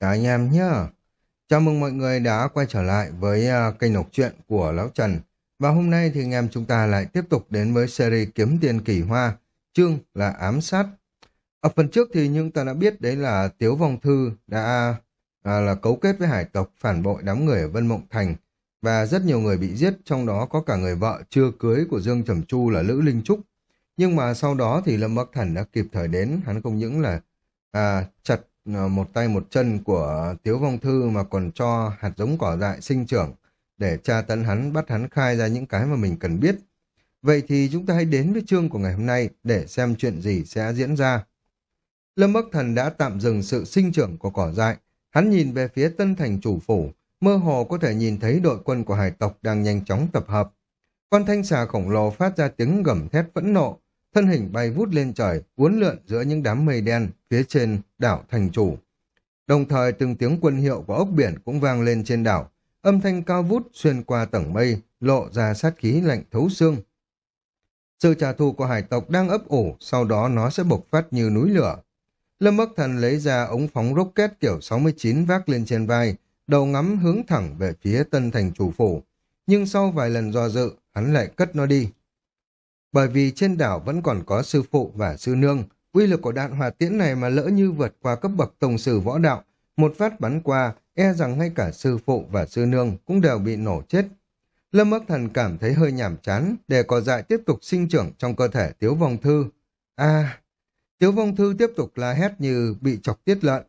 Chào anh em nhé Chào mừng mọi người đã quay trở lại với uh, kênh đọc truyện của Lão Trần. Và hôm nay thì anh em chúng ta lại tiếp tục đến với series Kiếm Tiền Kỳ Hoa, chương là Ám Sát. Ở phần trước thì chúng ta đã biết đấy là Tiếu Vong Thư đã à, là cấu kết với hải tộc phản bội đám người ở Vân Mộng Thành và rất nhiều người bị giết, trong đó có cả người vợ chưa cưới của Dương Trầm Chu là Lữ Linh Trúc. Nhưng mà sau đó thì Lâm Bắc Thần đã kịp thời đến, hắn không những là à, chặt Ờ, một tay một chân của Tiếu Vong Thư mà còn cho hạt giống cỏ dại sinh trưởng để tra tấn hắn, bắt hắn khai ra những cái mà mình cần biết. Vậy thì chúng ta hãy đến với chương của ngày hôm nay để xem chuyện gì sẽ diễn ra. Lâm Bắc Thần đã tạm dừng sự sinh trưởng của cỏ dại. Hắn nhìn về phía tân thành chủ phủ, mơ hồ có thể nhìn thấy đội quân của hải tộc đang nhanh chóng tập hợp. Con thanh xà khổng lồ phát ra tiếng gầm thét phẫn nộ, thân hình bay vút lên trời, uốn lượn giữa những đám mây đen phía trên đảo thành chủ. Đồng thời từng tiếng quân hiệu của ốc biển cũng vang lên trên đảo, âm thanh cao vút xuyên qua tầng mây, lộ ra sát khí lạnh thấu xương. Sự trả thù của hải tộc đang ấp ủ, sau đó nó sẽ bộc phát như núi lửa. Lâm Bắc Thần lấy ra ống phóng rocket kiểu 69 vác lên trên vai, đầu ngắm hướng thẳng về phía tân thành chủ phủ. Nhưng sau vài lần do dự, hắn lại cất nó đi. Bởi vì trên đảo vẫn còn có sư phụ và sư nương, uy lực của đạn hỏa tiễn này mà lỡ như vượt qua cấp bậc tổng sử võ đạo, một phát bắn qua, e rằng ngay cả sư phụ và sư nương cũng đều bị nổ chết. Lâm ước Thần cảm thấy hơi nhảm chán để cỏ dại tiếp tục sinh trưởng trong cơ thể Tiếu Vong Thư. À, Tiếu Vong Thư tiếp tục la hét như bị chọc tiết lợn.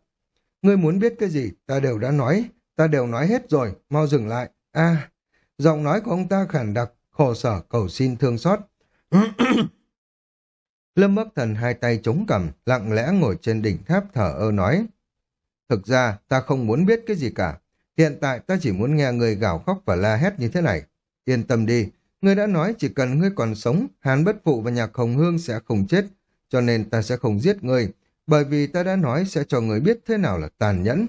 Ngươi muốn biết cái gì, ta đều đã nói, ta đều nói hết rồi, mau dừng lại. À, giọng nói của ông ta khản đặc, khổ sở cầu xin thương xót. Lâm Bắc Thần hai tay chống cằm, lặng lẽ ngồi trên đỉnh tháp thở ơ nói. Thực ra, ta không muốn biết cái gì cả. Hiện tại ta chỉ muốn nghe người gào khóc và la hét như thế này. Yên tâm đi, ngươi đã nói chỉ cần ngươi còn sống, Hàn Bất Phụ và Nhạc Hồng Hương sẽ không chết, cho nên ta sẽ không giết ngươi, bởi vì ta đã nói sẽ cho ngươi biết thế nào là tàn nhẫn.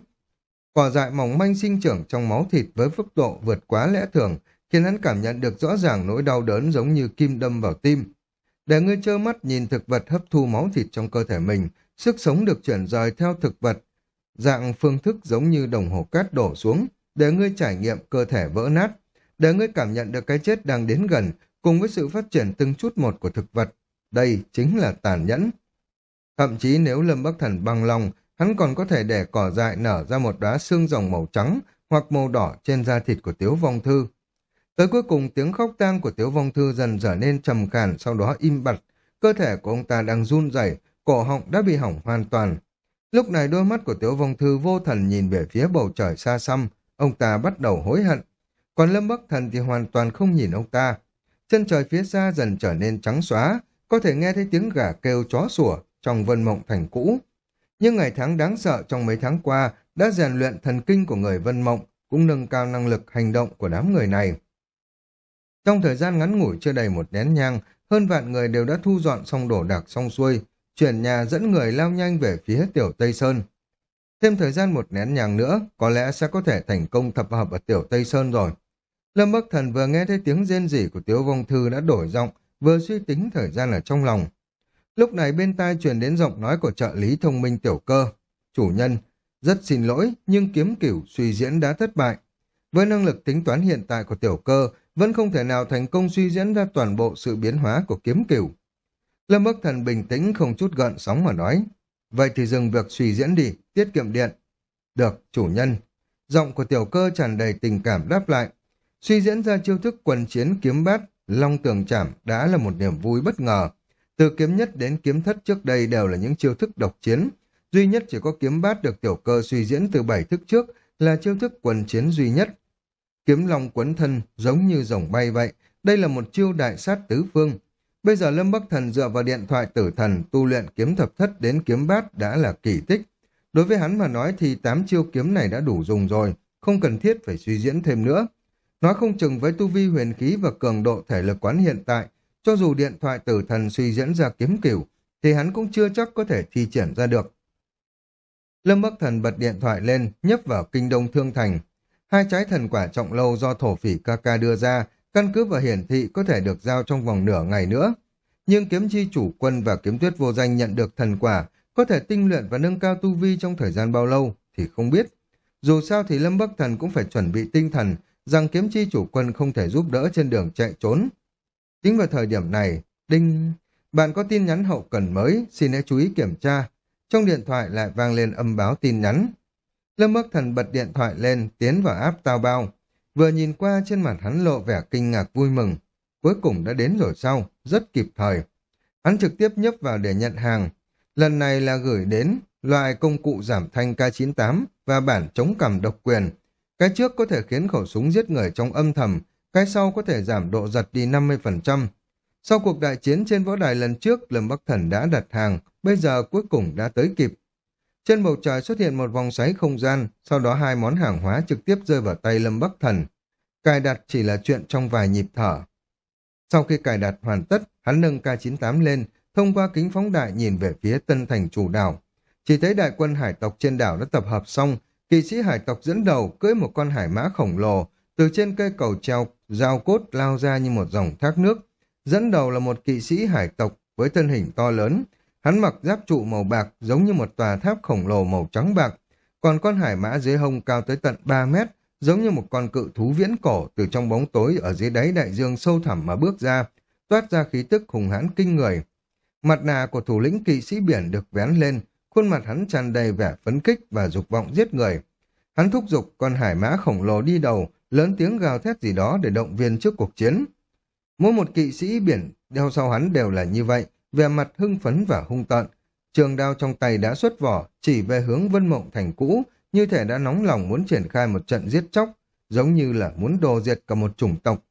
Cỏ dại mỏng manh sinh trưởng trong máu thịt với phức độ vượt quá lẽ thường, khiến hắn cảm nhận được rõ ràng nỗi đau đớn giống như kim đâm vào tim. Để ngươi trơ mắt nhìn thực vật hấp thu máu thịt trong cơ thể mình, sức sống được chuyển rời theo thực vật, dạng phương thức giống như đồng hồ cát đổ xuống, để ngươi trải nghiệm cơ thể vỡ nát, để ngươi cảm nhận được cái chết đang đến gần, cùng với sự phát triển từng chút một của thực vật. Đây chính là tàn nhẫn. Thậm chí nếu Lâm Bắc Thần bằng lòng, hắn còn có thể để cỏ dại nở ra một đóa xương rồng màu trắng hoặc màu đỏ trên da thịt của Tiếu Vong Thư. Tới cuối cùng tiếng khóc tang của Tiếu Vong Thư dần trở nên trầm khàn, sau đó im bặt. Cơ thể của ông ta đang run rẩy, cổ họng đã bị hỏng hoàn toàn. Lúc này đôi mắt của Tiếu Vong Thư vô thần nhìn về phía bầu trời xa xăm, ông ta bắt đầu hối hận. Còn Lâm Bắc Thần thì hoàn toàn không nhìn ông ta. Chân trời phía xa dần trở nên trắng xóa, có thể nghe thấy tiếng gà kêu chó sủa trong vân mộng thành cũ. Nhưng ngày tháng đáng sợ trong mấy tháng qua đã rèn luyện thần kinh của người vân mộng, cũng nâng cao năng lực hành động của đám người này. Trong thời gian ngắn ngủi chưa đầy một nén nhang, hơn vạn người đều đã thu dọn xong đổ đạc xong xuôi, chuyển nhà dẫn người lao nhanh về phía tiểu Tây Sơn. Thêm thời gian một nén nhang nữa, có lẽ sẽ có thể thành công thập hợp ở tiểu Tây Sơn rồi. Lâm Bắc Thần vừa nghe thấy tiếng rên rỉ của Tiếu Vong Thư đã đổi giọng, vừa suy tính thời gian ở trong lòng. Lúc này bên tai truyền đến giọng nói của trợ lý thông minh tiểu cơ. Chủ nhân, rất xin lỗi, nhưng kiếm cửu suy diễn đã thất bại. Với năng lực tính toán hiện tại của tiểu cơ, vẫn không thể nào thành công suy diễn ra toàn bộ sự biến hóa của kiếm cửu. Lâm Bắc Thần bình tĩnh không chút gợn sóng mà nói, vậy thì dừng việc suy diễn đi, tiết kiệm điện. Được, chủ nhân. Giọng của tiểu cơ tràn đầy tình cảm đáp lại. Suy diễn ra chiêu thức quần chiến kiếm bát, long tường chảm đã là một niềm vui bất ngờ. Từ kiếm nhất đến kiếm thất trước đây đều là những chiêu thức độc chiến. Duy nhất chỉ có kiếm bát được tiểu cơ suy diễn từ bảy thức trước là chiêu thức quần chiến duy nhất. Kiếm long quấn thân giống như rồng bay vậy. Đây là một chiêu đại sát tứ phương. Bây giờ Lâm Bắc Thần dựa vào điện thoại tử thần tu luyện kiếm thập thất đến kiếm bát đã là kỳ tích. Đối với hắn mà nói thì tám chiêu kiếm này đã đủ dùng rồi, không cần thiết phải suy diễn thêm nữa. Nói không chừng với tu vi huyền khí và cường độ thể lực quán hiện tại, cho dù điện thoại tử thần suy diễn ra kiếm cửu, thì hắn cũng chưa chắc có thể thi triển ra được. Lâm Bắc Thần bật điện thoại lên, nhấp vào kinh đông thương thành, Hai trái thần quả trọng lâu do thổ phỉ Kaka đưa ra, căn cứ và hiển thị có thể được giao trong vòng nửa ngày nữa. Nhưng kiếm chi chủ quân và kiếm tuyết vô danh nhận được thần quả, có thể tinh luyện và nâng cao tu vi trong thời gian bao lâu thì không biết. Dù sao thì Lâm Bắc Thần cũng phải chuẩn bị tinh thần rằng kiếm chi chủ quân không thể giúp đỡ trên đường chạy trốn. Chính vào thời điểm này, Đinh... Bạn có tin nhắn hậu cần mới, xin hãy chú ý kiểm tra. Trong điện thoại lại vang lên âm báo tin nhắn. Lâm Bắc Thần bật điện thoại lên, tiến vào áp tao bao. Vừa nhìn qua trên mặt hắn lộ vẻ kinh ngạc vui mừng. Cuối cùng đã đến rồi sau, rất kịp thời. Hắn trực tiếp nhấp vào để nhận hàng. Lần này là gửi đến loại công cụ giảm thanh K98 và bản chống cầm độc quyền. Cái trước có thể khiến khẩu súng giết người trong âm thầm, cái sau có thể giảm độ giật đi 50%. Sau cuộc đại chiến trên võ đài lần trước, Lâm Bắc Thần đã đặt hàng, bây giờ cuối cùng đã tới kịp. Trên bầu trời xuất hiện một vòng xoáy không gian, sau đó hai món hàng hóa trực tiếp rơi vào tay Lâm Bắc Thần. Cài đặt chỉ là chuyện trong vài nhịp thở. Sau khi cài đặt hoàn tất, hắn nâng K98 lên, thông qua kính phóng đại nhìn về phía tân thành chủ đảo. Chỉ thấy đại quân hải tộc trên đảo đã tập hợp xong, kỵ sĩ hải tộc dẫn đầu cưỡi một con hải mã khổng lồ, từ trên cây cầu treo, dao cốt lao ra như một dòng thác nước. Dẫn đầu là một kỵ sĩ hải tộc với thân hình to lớn, hắn mặc giáp trụ màu bạc giống như một tòa tháp khổng lồ màu trắng bạc, còn con hải mã dưới hông cao tới tận 3 mét, giống như một con cự thú viễn cổ từ trong bóng tối ở dưới đáy đại dương sâu thẳm mà bước ra, toát ra khí tức hùng hãn kinh người. Mặt nạ của thủ lĩnh kỵ sĩ biển được vén lên, khuôn mặt hắn tràn đầy vẻ phấn kích và dục vọng giết người. Hắn thúc giục con hải mã khổng lồ đi đầu, lớn tiếng gào thét gì đó để động viên trước cuộc chiến. Mỗi một kỵ sĩ biển đeo sau hắn đều là như vậy, vẻ mặt hưng phấn và hung tợn. Trường đao trong tay đã xuất vỏ, chỉ về hướng Vân Mộng Thành cũ, như thể đã nóng lòng muốn triển khai một trận giết chóc, giống như là muốn đồ diệt cả một chủng tộc.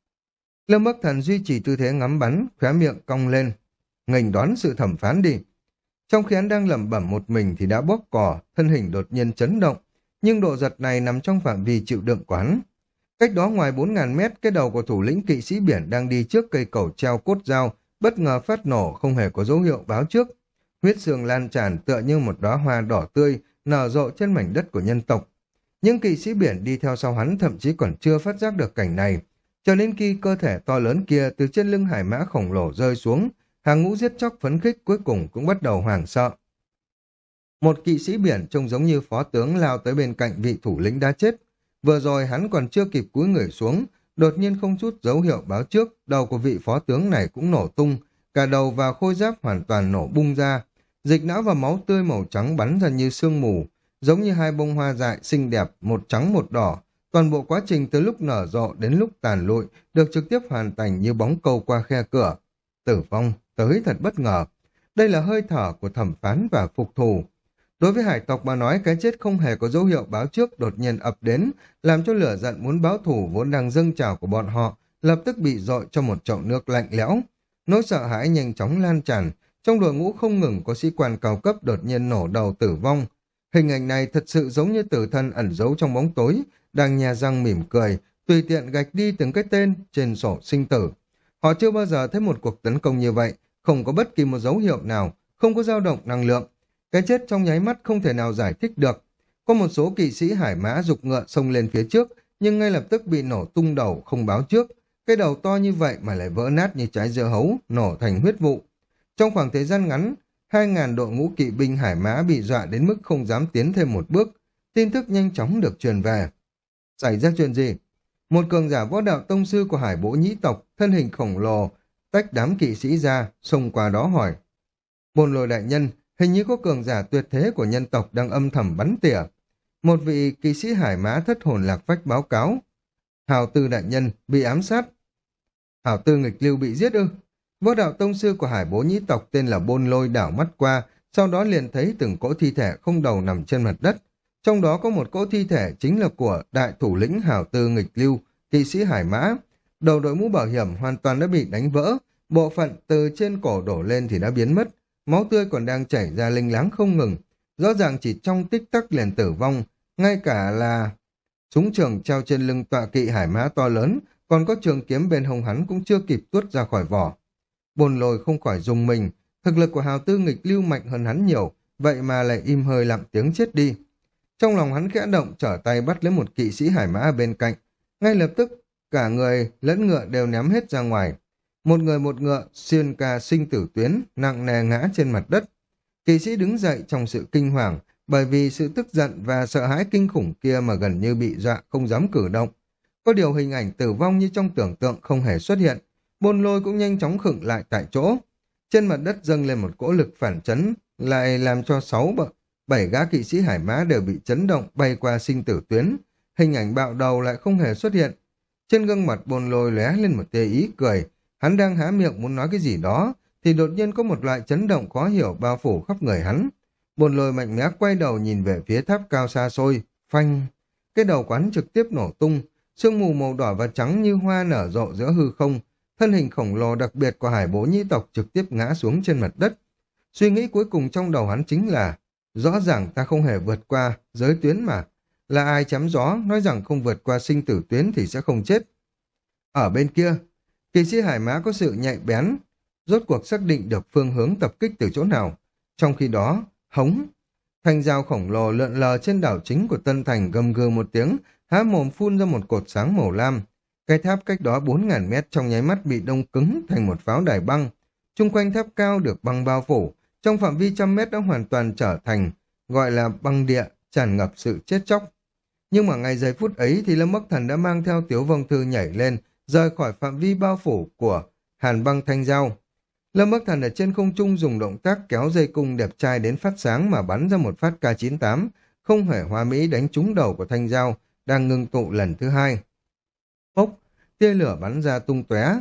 Lâm Bắc Thần duy trì tư thế ngắm bắn, khóe miệng cong lên. Ngành đoán sự thẩm phán đi. Trong khi hắn đang lẩm bẩm một mình thì đã bóp cỏ, thân hình đột nhiên chấn động, nhưng độ giật này nằm trong phạm vi chịu đựng quán. Cách đó ngoài 4.000 mét, cái đầu của thủ lĩnh kỵ sĩ biển đang đi trước cây cầu treo cốt dao, bất ngờ phát nổ không hề có dấu hiệu báo trước. Huyết sương lan tràn tựa như một đóa hoa đỏ tươi, nở rộ trên mảnh đất của nhân tộc. Những kỵ sĩ biển đi theo sau hắn thậm chí còn chưa phát giác được cảnh này, cho đến khi cơ thể to lớn kia từ trên lưng hải mã khổng lồ rơi xuống, hàng ngũ giết chóc phấn khích cuối cùng cũng bắt đầu hoảng sợ. Một kỵ sĩ biển trông giống như phó tướng lao tới bên cạnh vị thủ lĩnh đã chết. Vừa rồi hắn còn chưa kịp cúi người xuống, đột nhiên không chút dấu hiệu báo trước, đầu của vị phó tướng này cũng nổ tung, cả đầu và khôi giáp hoàn toàn nổ bung ra, dịch não và máu tươi màu trắng bắn ra như sương mù, giống như hai bông hoa dại xinh đẹp, một trắng một đỏ. Toàn bộ quá trình từ lúc nở rộ đến lúc tàn lụi được trực tiếp hoàn thành như bóng câu qua khe cửa. Tử vong, tới thật bất ngờ. Đây là hơi thở của thẩm phán và phục thù. Đối với hải tộc mà nói cái chết không hề có dấu hiệu báo trước đột nhiên ập đến, làm cho lửa giận muốn báo thù vốn đang dâng trào của bọn họ, lập tức bị dội cho một chậu nước lạnh lẽo. Nỗi sợ hãi nhanh chóng lan tràn, trong đội ngũ không ngừng có sĩ quan cao cấp đột nhiên nổ đầu tử vong. Hình ảnh này thật sự giống như tử thân ẩn giấu trong bóng tối, đang nhà răng mỉm cười, tùy tiện gạch đi từng cái tên trên sổ sinh tử. Họ chưa bao giờ thấy một cuộc tấn công như vậy, không có bất kỳ một dấu hiệu nào, không có dao động năng lượng. Cái chết trong nháy mắt không thể nào giải thích được. Có một số kỵ sĩ hải mã dục ngựa xông lên phía trước, nhưng ngay lập tức bị nổ tung đầu không báo trước. Cái đầu to như vậy mà lại vỡ nát như trái dưa hấu, nổ thành huyết vụ. Trong khoảng thời gian ngắn, 2.000 đội ngũ kỵ binh hải mã bị dọa đến mức không dám tiến thêm một bước. Tin tức nhanh chóng được truyền về. Xảy ra chuyện gì? Một cường giả võ đạo tông sư của hải bố nhĩ tộc, thân hình khổng lồ, tách đám kỵ sĩ ra, xông qua đó hỏi. Bồn lồi đại nhân, hình như có cường giả tuyệt thế của nhân tộc đang âm thầm bắn tỉa. Một vị kỵ sĩ hải mã thất hồn lạc phách báo cáo. Hào tư đại nhân bị ám sát. Hào tư nghịch lưu bị giết ư? Võ đạo tông sư của hải bố nhĩ tộc tên là Bôn Lôi đảo mắt qua, sau đó liền thấy từng cỗ thi thể không đầu nằm trên mặt đất. Trong đó có một cỗ thi thể chính là của đại thủ lĩnh Hào tư nghịch lưu, kỵ sĩ hải mã. Đầu đội mũ bảo hiểm hoàn toàn đã bị đánh vỡ, bộ phận từ trên cổ đổ lên thì đã biến mất, máu tươi còn đang chảy ra linh láng không ngừng. Rõ ràng chỉ trong tích tắc liền tử vong, ngay cả là súng trường treo trên lưng tọa kỵ hải mã to lớn, còn có trường kiếm bên hông hắn cũng chưa kịp tuốt ra khỏi vỏ. Bồn lồi không khỏi dùng mình, thực lực của hào tư nghịch lưu mạnh hơn hắn nhiều, vậy mà lại im hơi lặng tiếng chết đi. Trong lòng hắn khẽ động trở tay bắt lấy một kỵ sĩ hải mã bên cạnh, ngay lập tức cả người lẫn ngựa đều ném hết ra ngoài. Một người một ngựa xuyên ca sinh tử tuyến, nặng nề ngã trên mặt đất. Kỵ sĩ đứng dậy trong sự kinh hoàng, bởi vì sự tức giận và sợ hãi kinh khủng kia mà gần như bị dọa không dám cử động. Có điều hình ảnh tử vong như trong tưởng tượng không hề xuất hiện, bôn lôi cũng nhanh chóng khựng lại tại chỗ. Trên mặt đất dâng lên một cỗ lực phản chấn, lại làm cho sáu bậc bảy gã kỵ sĩ hải mã đều bị chấn động bay qua sinh tử tuyến. Hình ảnh bạo đầu lại không hề xuất hiện. Trên gương mặt bồn lôi lóe lên một tia ý cười. Hắn đang há miệng muốn nói cái gì đó, thì đột nhiên có một loại chấn động khó hiểu bao phủ khắp người hắn. Bồn lôi mạnh mẽ quay đầu nhìn về phía tháp cao xa xôi, phanh. Cái đầu quán trực tiếp nổ tung, sương mù màu đỏ và trắng như hoa nở rộ giữa hư không. Thân hình khổng lồ đặc biệt của hải bố nhĩ tộc trực tiếp ngã xuống trên mặt đất. Suy nghĩ cuối cùng trong đầu hắn chính là Rõ ràng ta không hề vượt qua giới tuyến mà. Là ai chém gió nói rằng không vượt qua sinh tử tuyến thì sẽ không chết. Ở bên kia, kỳ sĩ hải mã có sự nhạy bén, rốt cuộc xác định được phương hướng tập kích từ chỗ nào. Trong khi đó, hống, thanh dao khổng lồ lượn lờ trên đảo chính của Tân Thành gầm gừ một tiếng, há mồm phun ra một cột sáng màu lam. Cái tháp cách đó 4.000 mét trong nháy mắt bị đông cứng thành một pháo đài băng. Trung quanh tháp cao được băng bao phủ, trong phạm vi trăm mét đã hoàn toàn trở thành gọi là băng địa, tràn ngập sự chết chóc. Nhưng mà ngày giây phút ấy thì Lâm Bắc Thần đã mang theo Tiếu Vong Thư nhảy lên, rời khỏi phạm vi bao phủ của hàn băng thanh giao. Lâm Bắc Thần ở trên không trung dùng động tác kéo dây cung đẹp trai đến phát sáng mà bắn ra một phát K-98, không hề hoa mỹ đánh trúng đầu của thanh giao, đang ngưng tụ lần thứ hai. Ốc, tia lửa bắn ra tung tóe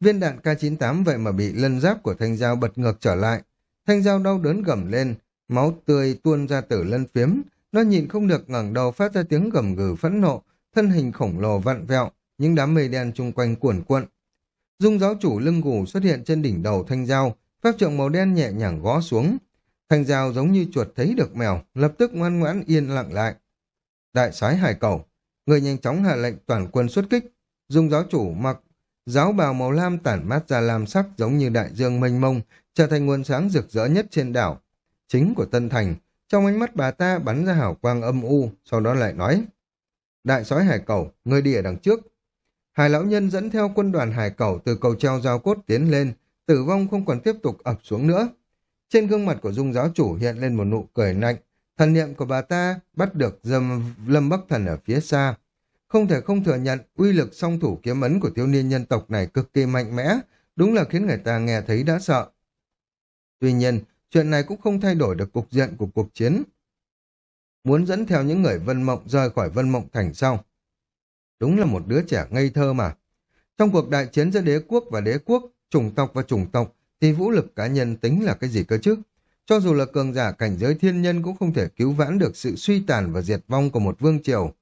viên đạn K-98 vậy mà bị lân giáp của thanh giao bật ngược trở lại, Thanh dao đau đớn gầm lên, máu tươi tuôn ra từ lân phiếm, nó nhìn không được ngẩng đầu phát ra tiếng gầm gừ phẫn nộ, thân hình khổng lồ vặn vẹo, những đám mây đen chung quanh cuồn cuộn. Dung giáo chủ lưng gù xuất hiện trên đỉnh đầu thanh dao, pháp trượng màu đen nhẹ nhàng gõ xuống. Thanh dao giống như chuột thấy được mèo, lập tức ngoan ngoãn yên lặng lại. Đại soái hải cầu, người nhanh chóng hạ lệnh toàn quân xuất kích. Dung giáo chủ mặc giáo bào màu lam tản mát ra lam sắc giống như đại dương mênh mông, trở thành nguồn sáng rực rỡ nhất trên đảo. Chính của Tân Thành, trong ánh mắt bà ta bắn ra hào quang âm u, sau đó lại nói. Đại sói hải cầu, người đi ở đằng trước. Hải lão nhân dẫn theo quân đoàn hải cẩu từ cầu treo giao cốt tiến lên, tử vong không còn tiếp tục ập xuống nữa. Trên gương mặt của dung giáo chủ hiện lên một nụ cười lạnh, thần niệm của bà ta bắt được dâm lâm bắc thần ở phía xa. Không thể không thừa nhận uy lực song thủ kiếm ấn của thiếu niên nhân tộc này cực kỳ mạnh mẽ, đúng là khiến người ta nghe thấy đã sợ. Tuy nhiên, chuyện này cũng không thay đổi được cục diện của cuộc chiến. Muốn dẫn theo những người Vân Mộng rời khỏi Vân Mộng Thành sau. Đúng là một đứa trẻ ngây thơ mà. Trong cuộc đại chiến giữa đế quốc và đế quốc, chủng tộc và chủng tộc, thì vũ lực cá nhân tính là cái gì cơ chứ? Cho dù là cường giả cảnh giới thiên nhân cũng không thể cứu vãn được sự suy tàn và diệt vong của một vương triều.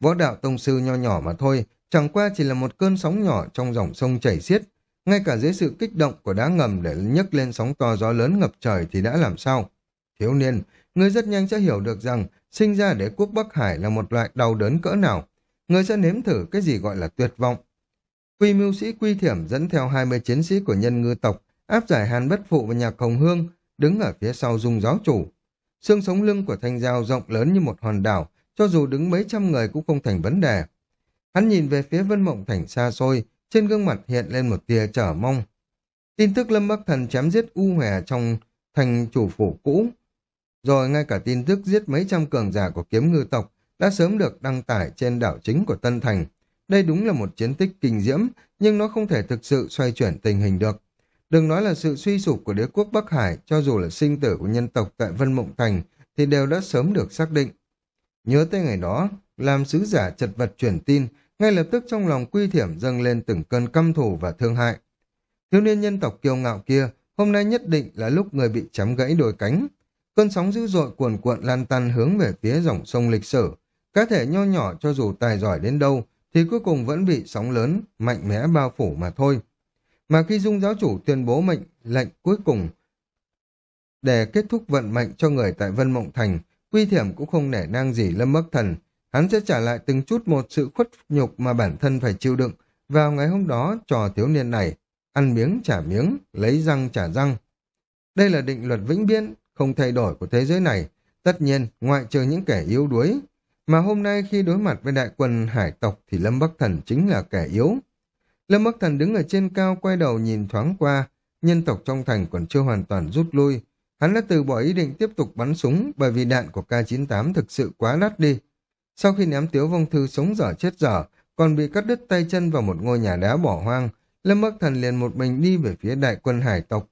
Võ đạo tông sư nho nhỏ mà thôi, chẳng qua chỉ là một cơn sóng nhỏ trong dòng sông chảy xiết, ngay cả dưới sự kích động của đá ngầm để nhấc lên sóng to gió lớn ngập trời thì đã làm sao? Thiếu niên, ngươi rất nhanh sẽ hiểu được rằng sinh ra đế quốc Bắc Hải là một loại đau đớn cỡ nào. Ngươi sẽ nếm thử cái gì gọi là tuyệt vọng. Quy mưu sĩ Quy Thiểm dẫn theo 20 chiến sĩ của nhân ngư tộc, áp giải Hàn Bất Phụ và Nhạc Hồng Hương, đứng ở phía sau dung giáo chủ. Xương sống lưng của thanh dao rộng lớn như một hòn đảo, cho dù đứng mấy trăm người cũng không thành vấn đề. Hắn nhìn về phía Vân Mộng Thành xa xôi, trên gương mặt hiện lên một tia trở mong. Tin tức Lâm Bắc Thần chém giết U Hòe trong thành chủ phủ cũ, rồi ngay cả tin tức giết mấy trăm cường giả của kiếm ngư tộc đã sớm được đăng tải trên đảo chính của Tân Thành. Đây đúng là một chiến tích kinh diễm, nhưng nó không thể thực sự xoay chuyển tình hình được. Đừng nói là sự suy sụp của đế quốc Bắc Hải, cho dù là sinh tử của nhân tộc tại Vân Mộng Thành, thì đều đã sớm được xác định. Nhớ tới ngày đó, làm sứ giả chật vật truyền tin, ngay lập tức trong lòng quy thiểm dâng lên từng cơn căm thù và thương hại. Thiếu niên nhân tộc kiêu ngạo kia, hôm nay nhất định là lúc người bị chém gãy đôi cánh. Cơn sóng dữ dội cuồn cuộn lan tăn hướng về phía dòng sông lịch sử. Cá thể nho nhỏ cho dù tài giỏi đến đâu, thì cuối cùng vẫn bị sóng lớn, mạnh mẽ bao phủ mà thôi. Mà khi Dung giáo chủ tuyên bố mệnh lệnh cuối cùng để kết thúc vận mệnh cho người tại Vân Mộng Thành, Quy Thiểm cũng không nể nang gì Lâm Bắc Thần, Hắn sẽ trả lại từng chút một sự khuất nhục mà bản thân phải chịu đựng vào ngày hôm đó trò thiếu niên này, ăn miếng trả miếng, lấy răng trả răng. Đây là định luật vĩnh viễn, không thay đổi của thế giới này, tất nhiên ngoại trừ những kẻ yếu đuối. Mà hôm nay khi đối mặt với đại quân hải tộc thì Lâm Bắc Thần chính là kẻ yếu. Lâm Bắc Thần đứng ở trên cao quay đầu nhìn thoáng qua, nhân tộc trong thành còn chưa hoàn toàn rút lui. Hắn đã từ bỏ ý định tiếp tục bắn súng bởi vì đạn của K-98 thực sự quá đắt đi. Sau khi ném Tiếu Vong Thư sống dở chết dở, còn bị cắt đứt tay chân vào một ngôi nhà đá bỏ hoang, Lâm Bắc Thần liền một mình đi về phía đại quân hải tộc.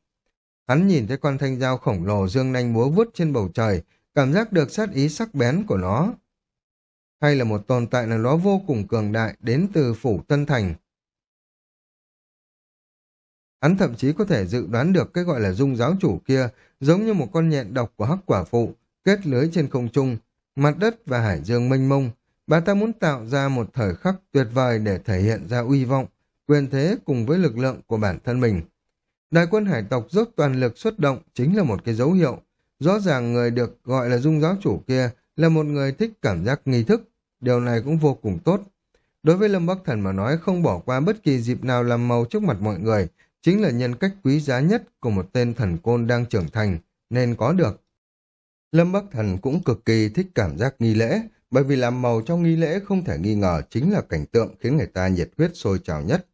Hắn nhìn thấy con thanh dao khổng lồ dương nanh múa vút trên bầu trời, cảm giác được sát ý sắc bén của nó. Hay là một tồn tại nào đó vô cùng cường đại đến từ phủ Tân Thành. Hắn thậm chí có thể dự đoán được cái gọi là dung giáo chủ kia giống như một con nhện độc của hắc quả phụ, kết lưới trên không trung, mặt đất và hải dương mênh mông. Bà ta muốn tạo ra một thời khắc tuyệt vời để thể hiện ra uy vọng, quyền thế cùng với lực lượng của bản thân mình. Đại quân hải tộc dốc toàn lực xuất động chính là một cái dấu hiệu. Rõ ràng người được gọi là dung giáo chủ kia là một người thích cảm giác nghi thức. Điều này cũng vô cùng tốt. Đối với Lâm Bắc Thần mà nói không bỏ qua bất kỳ dịp nào làm màu trước mặt mọi người, chính là nhân cách quý giá nhất của một tên thần côn đang trưởng thành, nên có được. Lâm Bắc Thần cũng cực kỳ thích cảm giác nghi lễ, bởi vì làm màu trong nghi lễ không thể nghi ngờ chính là cảnh tượng khiến người ta nhiệt huyết sôi trào nhất.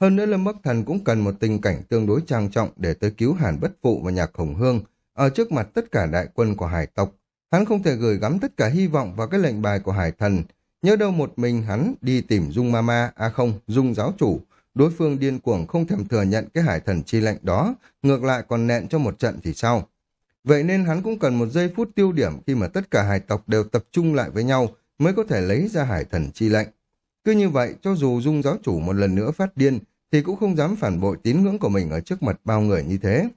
Hơn nữa Lâm Bắc Thần cũng cần một tình cảnh tương đối trang trọng để tới cứu Hàn Bất Phụ và Nhạc Hồng Hương ở trước mặt tất cả đại quân của hải tộc. Hắn không thể gửi gắm tất cả hy vọng vào cái lệnh bài của hải thần. Nhớ đâu một mình hắn đi tìm Dung Mama, à không, Dung giáo chủ. Đối phương điên cuồng không thèm thừa nhận cái hải thần chi lệnh đó, ngược lại còn nẹn cho một trận thì sao? Vậy nên hắn cũng cần một giây phút tiêu điểm khi mà tất cả hải tộc đều tập trung lại với nhau mới có thể lấy ra hải thần chi lệnh. Cứ như vậy, cho dù Dung giáo chủ một lần nữa phát điên, thì cũng không dám phản bội tín ngưỡng của mình ở trước mặt bao người như thế.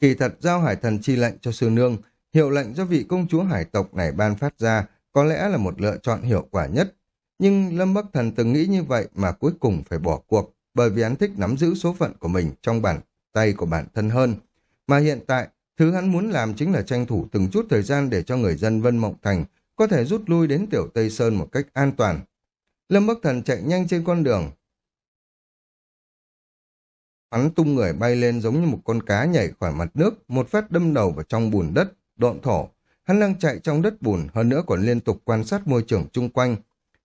Kỳ thật giao hải thần chi lệnh cho sư nương, hiệu lệnh do vị công chúa hải tộc này ban phát ra có lẽ là một lựa chọn hiệu quả nhất. Nhưng Lâm Bắc Thần từng nghĩ như vậy mà cuối cùng phải bỏ cuộc, bởi vì hắn thích nắm giữ số phận của mình trong bàn tay của bản thân hơn. Mà hiện tại, thứ hắn muốn làm chính là tranh thủ từng chút thời gian để cho người dân Vân Mộng Thành có thể rút lui đến Tiểu Tây Sơn một cách an toàn. Lâm Bắc Thần chạy nhanh trên con đường, Hắn tung người bay lên giống như một con cá nhảy khỏi mặt nước, một phát đâm đầu vào trong bùn đất, độn thổ. Hắn đang chạy trong đất bùn, hơn nữa còn liên tục quan sát môi trường chung quanh.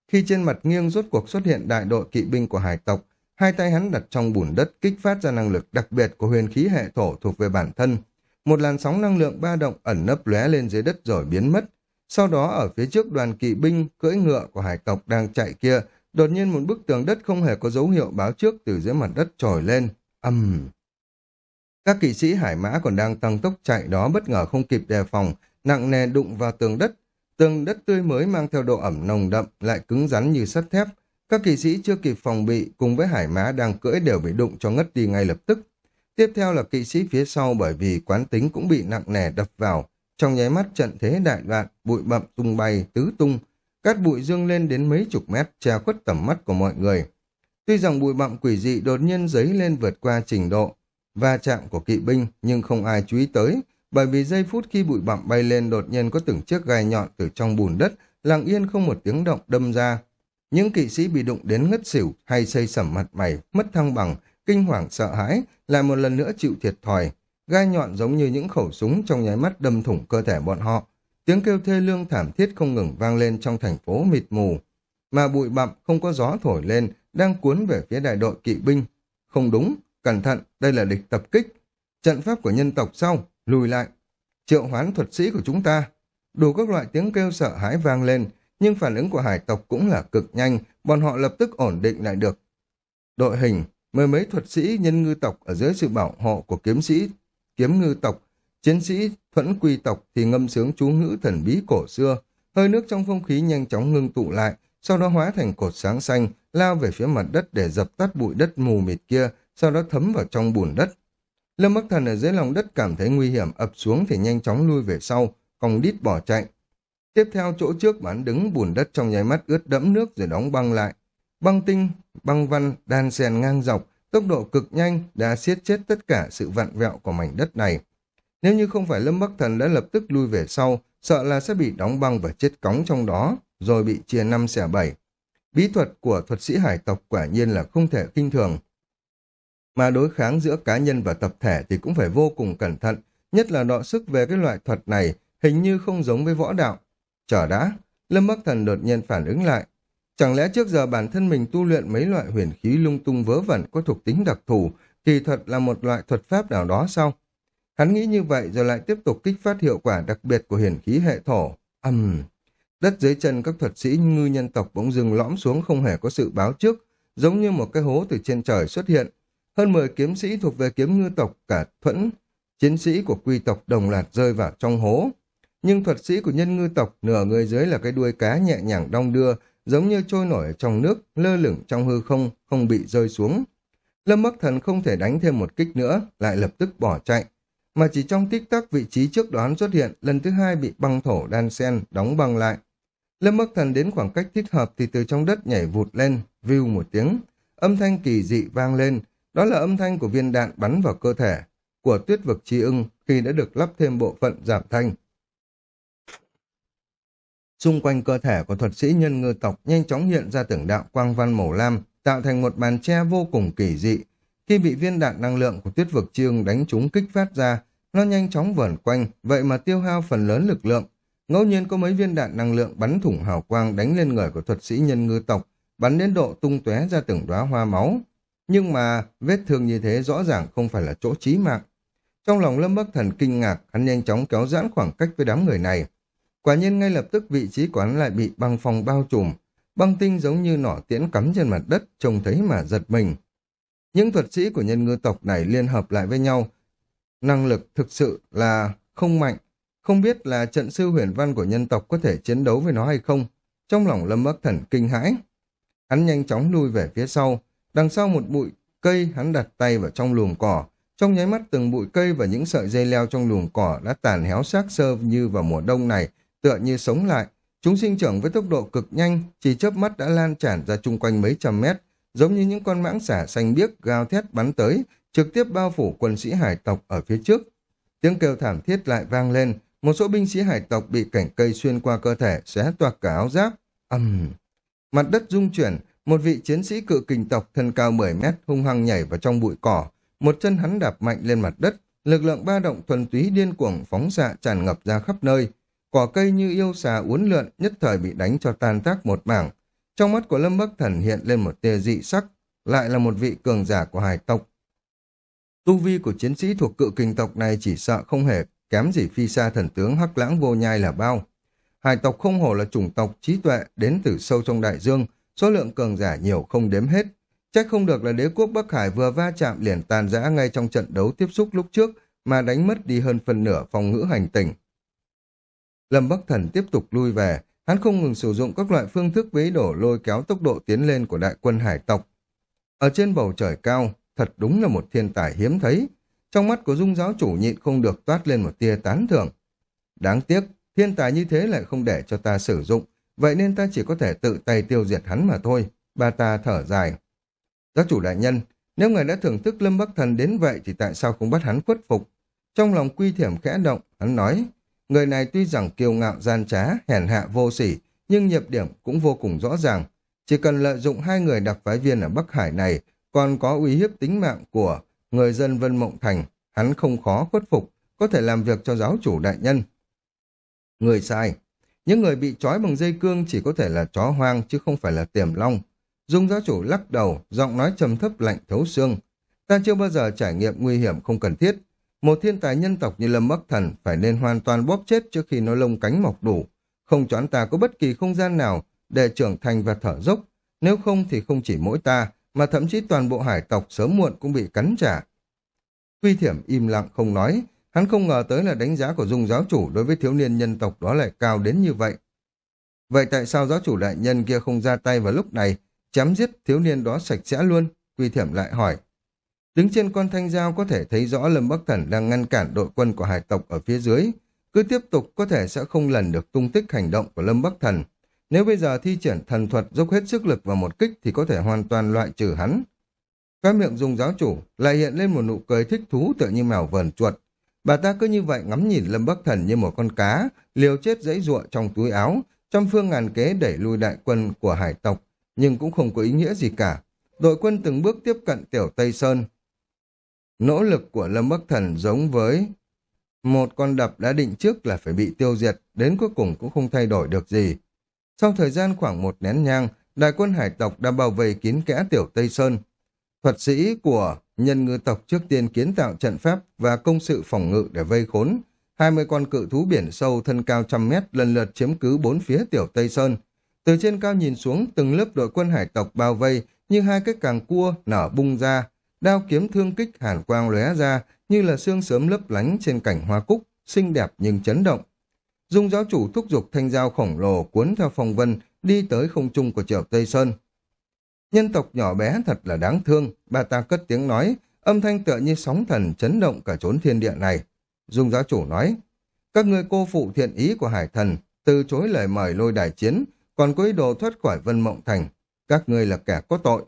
Khi trên mặt nghiêng rốt cuộc xuất hiện đại đội kỵ binh của hải tộc, hai tay hắn đặt trong bùn đất kích phát ra năng lực đặc biệt của huyền khí hệ thổ thuộc về bản thân. Một làn sóng năng lượng ba động ẩn nấp lóe lên dưới đất rồi biến mất. Sau đó ở phía trước đoàn kỵ binh cưỡi ngựa của hải tộc đang chạy kia, đột nhiên một bức tường đất không hề có dấu hiệu báo trước từ dưới mặt đất trồi lên. Âm... Các kỵ sĩ hải mã còn đang tăng tốc chạy đó bất ngờ không kịp đề phòng, nặng nề đụng vào tường đất. Tường đất tươi mới mang theo độ ẩm nồng đậm, lại cứng rắn như sắt thép. Các kỵ sĩ chưa kịp phòng bị cùng với hải mã đang cưỡi đều bị đụng cho ngất đi ngay lập tức. Tiếp theo là kỵ sĩ phía sau bởi vì quán tính cũng bị nặng nề đập vào. Trong nháy mắt trận thế đại loạn, bụi bậm tung bay, tứ tung. Cát bụi dương lên đến mấy chục mét, che khuất tầm mắt của mọi người. Tuy rằng bụi bặm quỷ dị đột nhiên dấy lên vượt qua trình độ va chạm của kỵ binh nhưng không ai chú ý tới, bởi vì giây phút khi bụi bặm bay lên đột nhiên có từng chiếc gai nhọn từ trong bùn đất, lặng yên không một tiếng động đâm ra. Những kỵ sĩ bị đụng đến ngất xỉu hay xây sẩm mặt mày, mất thăng bằng, kinh hoàng sợ hãi, lại một lần nữa chịu thiệt thòi. Gai nhọn giống như những khẩu súng trong nháy mắt đâm thủng cơ thể bọn họ. Tiếng kêu thê lương thảm thiết không ngừng vang lên trong thành phố mịt mù. Mà bụi bặm không có gió thổi lên, đang cuốn về phía đại đội kỵ binh. Không đúng, cẩn thận, đây là địch tập kích. Trận pháp của nhân tộc sau, lùi lại. Triệu hoán thuật sĩ của chúng ta. Đủ các loại tiếng kêu sợ hãi vang lên, nhưng phản ứng của hải tộc cũng là cực nhanh, bọn họ lập tức ổn định lại được. Đội hình, mười mấy thuật sĩ nhân ngư tộc ở dưới sự bảo hộ của kiếm sĩ, kiếm ngư tộc, chiến sĩ thuẫn quy tộc thì ngâm sướng chú ngữ thần bí cổ xưa, hơi nước trong không khí nhanh chóng ngưng tụ lại, sau đó hóa thành cột sáng xanh, lao về phía mặt đất để dập tắt bụi đất mù mịt kia, sau đó thấm vào trong bùn đất. Lâm Bắc Thần ở dưới lòng đất cảm thấy nguy hiểm ập xuống thì nhanh chóng lui về sau, còn đít bỏ chạy. Tiếp theo chỗ trước bán đứng bùn đất trong nháy mắt ướt đẫm nước rồi đóng băng lại. Băng tinh, băng văn, đan xen ngang dọc, tốc độ cực nhanh đã siết chết tất cả sự vặn vẹo của mảnh đất này. Nếu như không phải Lâm Bắc Thần đã lập tức lui về sau, sợ là sẽ bị đóng băng và chết cóng trong đó, rồi bị chia năm xẻ bảy. Bí thuật của thuật sĩ hải tộc quả nhiên là không thể kinh thường. Mà đối kháng giữa cá nhân và tập thể thì cũng phải vô cùng cẩn thận, nhất là đọ sức về cái loại thuật này, hình như không giống với võ đạo. Chờ đã, Lâm Bắc Thần đột nhiên phản ứng lại. Chẳng lẽ trước giờ bản thân mình tu luyện mấy loại huyền khí lung tung vớ vẩn có thuộc tính đặc thù, kỳ thuật là một loại thuật pháp nào đó sao? Hắn nghĩ như vậy rồi lại tiếp tục kích phát hiệu quả đặc biệt của hiển khí hệ thổ. Âm! Đất dưới chân các thuật sĩ ngư nhân tộc bỗng dừng lõm xuống không hề có sự báo trước, giống như một cái hố từ trên trời xuất hiện. Hơn 10 kiếm sĩ thuộc về kiếm ngư tộc cả thuẫn, chiến sĩ của quy tộc đồng loạt rơi vào trong hố. Nhưng thuật sĩ của nhân ngư tộc nửa người dưới là cái đuôi cá nhẹ nhàng đong đưa, giống như trôi nổi ở trong nước, lơ lửng trong hư không, không bị rơi xuống. Lâm Bắc Thần không thể đánh thêm một kích nữa, lại lập tức bỏ chạy. Mà chỉ trong tích tắc vị trí trước đoán xuất hiện, lần thứ hai bị băng thổ đan sen, đóng băng lại. Lâm Bắc Thần đến khoảng cách thích hợp thì từ trong đất nhảy vụt lên, view một tiếng. Âm thanh kỳ dị vang lên, đó là âm thanh của viên đạn bắn vào cơ thể của tuyết vực chi ưng khi đã được lắp thêm bộ phận giảm thanh. Xung quanh cơ thể của thuật sĩ nhân ngư tộc nhanh chóng hiện ra từng đạo quang văn màu lam, tạo thành một màn che vô cùng kỳ dị. Khi bị viên đạn năng lượng của tuyết vực chi ưng đánh trúng kích phát ra, nó nhanh chóng vẩn quanh, vậy mà tiêu hao phần lớn lực lượng. Ngẫu nhiên có mấy viên đạn năng lượng bắn thủng hào quang đánh lên người của thuật sĩ nhân ngư tộc, bắn đến độ tung tóe ra từng đóa hoa máu. Nhưng mà vết thương như thế rõ ràng không phải là chỗ chí mạng. Trong lòng Lâm Bắc Thần kinh ngạc, hắn nhanh chóng kéo giãn khoảng cách với đám người này. Quả nhiên ngay lập tức vị trí của hắn lại bị băng phòng bao trùm. Băng tinh giống như nỏ tiễn cắm trên mặt đất, trông thấy mà giật mình. Những thuật sĩ của nhân ngư tộc này liên hợp lại với nhau. Năng lực thực sự là không mạnh. Không biết là trận sư huyền văn của nhân tộc có thể chiến đấu với nó hay không. Trong lòng Lâm Bắc Thần kinh hãi. Hắn nhanh chóng lui về phía sau. Đằng sau một bụi cây hắn đặt tay vào trong luồng cỏ. Trong nháy mắt từng bụi cây và những sợi dây leo trong luồng cỏ đã tàn héo xác sơ như vào mùa đông này, tựa như sống lại. Chúng sinh trưởng với tốc độ cực nhanh, chỉ chớp mắt đã lan tràn ra chung quanh mấy trăm mét, giống như những con mãng xả xanh biếc gào thét bắn tới, trực tiếp bao phủ quân sĩ hải tộc ở phía trước. Tiếng kêu thảm thiết lại vang lên, một số binh sĩ hải tộc bị cảnh cây xuyên qua cơ thể, xé toạc cả áo giáp. ầm, Mặt đất rung chuyển, một vị chiến sĩ cự kình tộc thân cao 10 mét hung hăng nhảy vào trong bụi cỏ, một chân hắn đạp mạnh lên mặt đất, lực lượng ba động thuần túy điên cuồng phóng xạ tràn ngập ra khắp nơi. Cỏ cây như yêu xà uốn lượn, nhất thời bị đánh cho tan tác một mảng. Trong mắt của Lâm Bắc Thần hiện lên một tia dị sắc, lại là một vị cường giả của hải tộc. Tu vi của chiến sĩ thuộc cự kình tộc này chỉ sợ không hề kém gì phi xa thần tướng hắc lãng vô nhai là bao. Hải tộc không hổ là chủng tộc trí tuệ đến từ sâu trong đại dương, số lượng cường giả nhiều không đếm hết. Chắc không được là đế quốc Bắc Hải vừa va chạm liền tàn rã ngay trong trận đấu tiếp xúc lúc trước mà đánh mất đi hơn phần nửa phòng ngữ hành tinh. Lâm Bắc Thần tiếp tục lui về, hắn không ngừng sử dụng các loại phương thức vấy đổ lôi kéo tốc độ tiến lên của đại quân hải tộc. Ở trên bầu trời cao, thật đúng là một thiên tài hiếm thấy. Trong mắt của dung giáo chủ nhịn không được toát lên một tia tán thưởng. Đáng tiếc, thiên tài như thế lại không để cho ta sử dụng, vậy nên ta chỉ có thể tự tay tiêu diệt hắn mà thôi. Bà ta thở dài. Giáo chủ đại nhân, nếu ngài đã thưởng thức Lâm Bắc Thần đến vậy thì tại sao không bắt hắn khuất phục? Trong lòng quy thiểm khẽ động, hắn nói, người này tuy rằng kiêu ngạo gian trá, hèn hạ vô sỉ, nhưng nhược điểm cũng vô cùng rõ ràng. Chỉ cần lợi dụng hai người đặc phái viên ở Bắc Hải này, còn có uy hiếp tính mạng của người dân Vân Mộng Thành, hắn không khó khuất phục, có thể làm việc cho giáo chủ đại nhân. Người sai. Những người bị trói bằng dây cương chỉ có thể là chó hoang chứ không phải là tiềm long. Dung giáo chủ lắc đầu, giọng nói trầm thấp lạnh thấu xương. Ta chưa bao giờ trải nghiệm nguy hiểm không cần thiết. Một thiên tài nhân tộc như Lâm Bắc Thần phải nên hoàn toàn bóp chết trước khi nó lông cánh mọc đủ. Không cho anh ta có bất kỳ không gian nào để trưởng thành và thở dốc. Nếu không thì không chỉ mỗi ta, mà thậm chí toàn bộ hải tộc sớm muộn cũng bị cắn trả. Quy thiểm im lặng không nói, hắn không ngờ tới là đánh giá của dung giáo chủ đối với thiếu niên nhân tộc đó lại cao đến như vậy. Vậy tại sao giáo chủ đại nhân kia không ra tay vào lúc này, chém giết thiếu niên đó sạch sẽ luôn? Quy thiểm lại hỏi. Đứng trên con thanh dao có thể thấy rõ Lâm Bắc Thần đang ngăn cản đội quân của hải tộc ở phía dưới. Cứ tiếp tục có thể sẽ không lần được tung tích hành động của Lâm Bắc Thần. Nếu bây giờ thi triển thần thuật dốc hết sức lực vào một kích thì có thể hoàn toàn loại trừ hắn. Cái miệng dùng giáo chủ lại hiện lên một nụ cười thích thú tựa như mèo vờn chuột. Bà ta cứ như vậy ngắm nhìn Lâm Bắc Thần như một con cá, liều chết dãy ruộng trong túi áo, trăm phương ngàn kế đẩy lui đại quân của hải tộc, nhưng cũng không có ý nghĩa gì cả. Đội quân từng bước tiếp cận tiểu Tây Sơn. Nỗ lực của Lâm Bắc Thần giống với một con đập đã định trước là phải bị tiêu diệt, đến cuối cùng cũng không thay đổi được gì. Sau thời gian khoảng một nén nhang, đại quân hải tộc đã bao vây kín kẽ tiểu Tây Sơn. Thuật sĩ của nhân ngư tộc trước tiên kiến tạo trận pháp và công sự phòng ngự để vây khốn. 20 con cự thú biển sâu thân cao trăm mét lần lượt chiếm cứ bốn phía tiểu Tây Sơn. Từ trên cao nhìn xuống, từng lớp đội quân hải tộc bao vây như hai cái càng cua nở bung ra, đao kiếm thương kích hàn quang lóe ra như là xương sớm lấp lánh trên cảnh hoa cúc, xinh đẹp nhưng chấn động. Dung giáo chủ thúc giục thanh dao khổng lồ cuốn theo phong vân đi tới không trung của Triều Tây Sơn. Nhân tộc nhỏ bé thật là đáng thương, bà ta cất tiếng nói, âm thanh tựa như sóng thần chấn động cả chốn thiên địa này. Dung giáo chủ nói, các ngươi cô phụ thiện ý của hải thần, từ chối lời mời lôi đài chiến, còn có ý đồ thoát khỏi vân mộng thành. Các ngươi là kẻ có tội.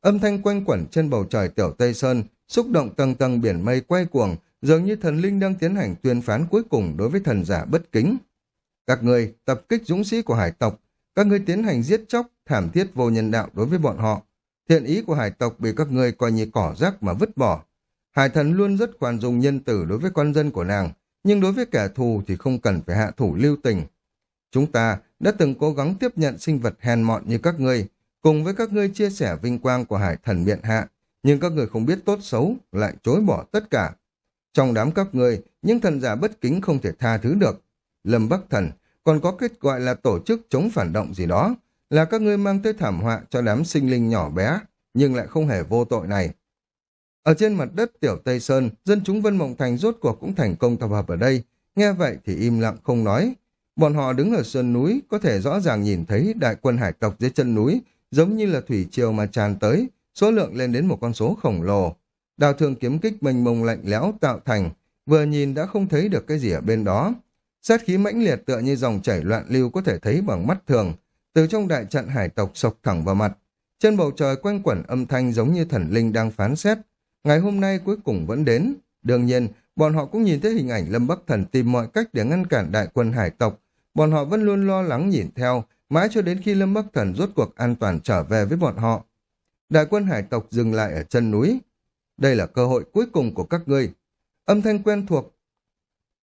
Âm thanh quanh quẩn trên bầu trời tiểu Tây Sơn, xúc động tầng tầng biển mây quay cuồng, dường như thần linh đang tiến hành tuyên phán cuối cùng đối với thần giả bất kính. Các người tập kích dũng sĩ của hải tộc, các ngươi tiến hành giết chóc, thảm thiết vô nhân đạo đối với bọn họ. Thiện ý của hải tộc bị các ngươi coi như cỏ rác mà vứt bỏ. Hải thần luôn rất khoan dung nhân tử đối với con dân của nàng, nhưng đối với kẻ thù thì không cần phải hạ thủ lưu tình. Chúng ta đã từng cố gắng tiếp nhận sinh vật hèn mọn như các ngươi, cùng với các ngươi chia sẻ vinh quang của hải thần miện hạ, nhưng các người không biết tốt xấu, lại chối bỏ tất cả. Trong đám các ngươi, những thần giả bất kính không thể tha thứ được. Lâm Bắc Thần còn có kết gọi là tổ chức chống phản động gì đó, là các ngươi mang tới thảm họa cho đám sinh linh nhỏ bé, nhưng lại không hề vô tội này. Ở trên mặt đất Tiểu Tây Sơn, dân chúng Vân Mộng Thành rốt cuộc cũng thành công tập hợp ở đây, nghe vậy thì im lặng không nói. Bọn họ đứng ở sơn núi, có thể rõ ràng nhìn thấy đại quân hải tộc dưới chân núi, giống như là thủy triều mà tràn tới, số lượng lên đến một con số khổng lồ. Đào thương kiếm kích mênh mông lạnh lẽo tạo thành, vừa nhìn đã không thấy được cái gì ở bên đó. Sát khí mãnh liệt tựa như dòng chảy loạn lưu có thể thấy bằng mắt thường, từ trong đại trận hải tộc sộc thẳng vào mặt. Trên bầu trời quanh quẩn âm thanh giống như thần linh đang phán xét. Ngày hôm nay cuối cùng vẫn đến. Đương nhiên, bọn họ cũng nhìn thấy hình ảnh Lâm Bắc Thần tìm mọi cách để ngăn cản đại quân hải tộc. Bọn họ vẫn luôn lo lắng nhìn theo, mãi cho đến khi Lâm Bắc Thần rốt cuộc an toàn trở về với bọn họ. Đại quân hải tộc dừng lại ở chân núi. Đây là cơ hội cuối cùng của các ngươi. Âm thanh quen thuộc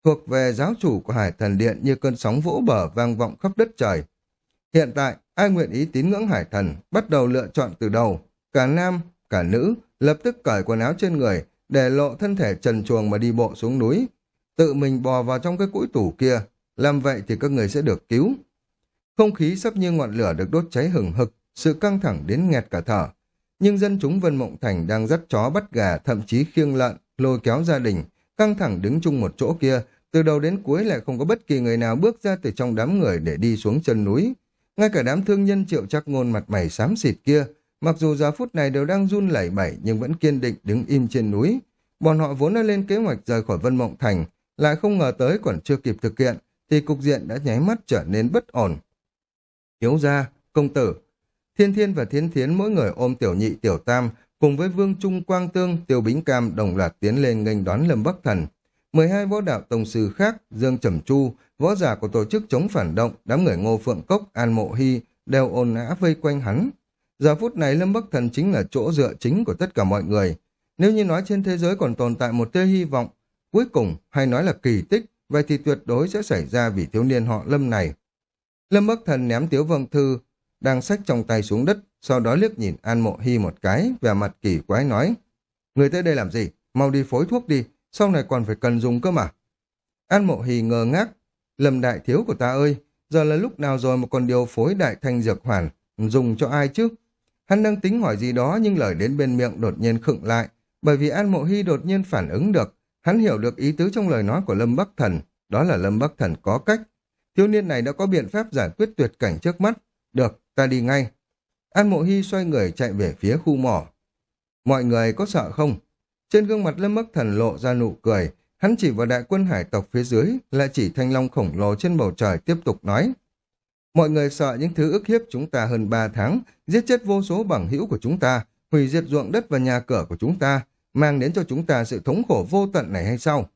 thuộc về giáo chủ của Hải Thần Điện như cơn sóng vỗ bờ vang vọng khắp đất trời. Hiện tại, ai nguyện ý tín ngưỡng Hải Thần bắt đầu lựa chọn từ đầu. Cả nam, cả nữ lập tức cởi quần áo trên người, để lộ thân thể trần chuồng mà đi bộ xuống núi. Tự mình bò vào trong cái cũi tủ kia, làm vậy thì các người sẽ được cứu. Không khí sắp như ngọn lửa được đốt cháy hừng hực, sự căng thẳng đến nghẹt cả thở. Nhưng dân chúng Vân Mộng Thành đang dắt chó bắt gà, thậm chí khiêng lợn, lôi kéo gia đình, căng thẳng đứng chung một chỗ kia, từ đầu đến cuối lại không có bất kỳ người nào bước ra từ trong đám người để đi xuống chân núi. Ngay cả đám thương nhân triệu chắc ngôn mặt mày xám xịt kia, mặc dù giờ phút này đều đang run lẩy bẩy nhưng vẫn kiên định đứng im trên núi. Bọn họ vốn đã lên kế hoạch rời khỏi Vân Mộng Thành, lại không ngờ tới còn chưa kịp thực hiện, thì cục diện đã nháy mắt trở nên bất ổn. Hiếu gia, công tử, thiên thiên và thiên thiến mỗi người ôm tiểu nhị tiểu tam, cùng với vương trung quang tương, tiêu bính cam đồng loạt tiến lên nghênh đón lâm bắc thần. 12 võ đạo tông sư khác, Dương Trầm Chu, võ giả của tổ chức chống phản động, đám người Ngô Phượng Cốc, An Mộ Hy đều ồn ã vây quanh hắn. Giờ phút này Lâm Bắc Thần chính là chỗ dựa chính của tất cả mọi người. Nếu như nói trên thế giới còn tồn tại một tia hy vọng, cuối cùng hay nói là kỳ tích, vậy thì tuyệt đối sẽ xảy ra vì thiếu niên họ Lâm này. Lâm Bắc Thần ném Tiếu vân Thư đang xách trong tay xuống đất, sau đó liếc nhìn An Mộ Hy một cái, vẻ mặt kỳ quái nói. Người tới đây làm gì? Mau đi phối thuốc đi, sau này còn phải cần dùng cơ mà. An Mộ Hì ngờ ngác, Lâm đại thiếu của ta ơi, giờ là lúc nào rồi mà còn điều phối đại thanh dược hoàn, dùng cho ai chứ? Hắn đang tính hỏi gì đó nhưng lời đến bên miệng đột nhiên khựng lại, bởi vì An Mộ Hy đột nhiên phản ứng được, hắn hiểu được ý tứ trong lời nói của Lâm Bắc Thần, đó là Lâm Bắc Thần có cách. Thiếu niên này đã có biện pháp giải quyết tuyệt cảnh trước mắt. Được, ta đi ngay. An Mộ Hy xoay người chạy về phía khu mỏ. Mọi người có sợ không? Trên gương mặt Lâm Bắc Thần lộ ra nụ cười, hắn chỉ vào đại quân hải tộc phía dưới, lại chỉ thanh long khổng lồ trên bầu trời tiếp tục nói. Mọi người sợ những thứ ức hiếp chúng ta hơn ba tháng, giết chết vô số bằng hữu của chúng ta, hủy diệt ruộng đất và nhà cửa của chúng ta, mang đến cho chúng ta sự thống khổ vô tận này hay sao?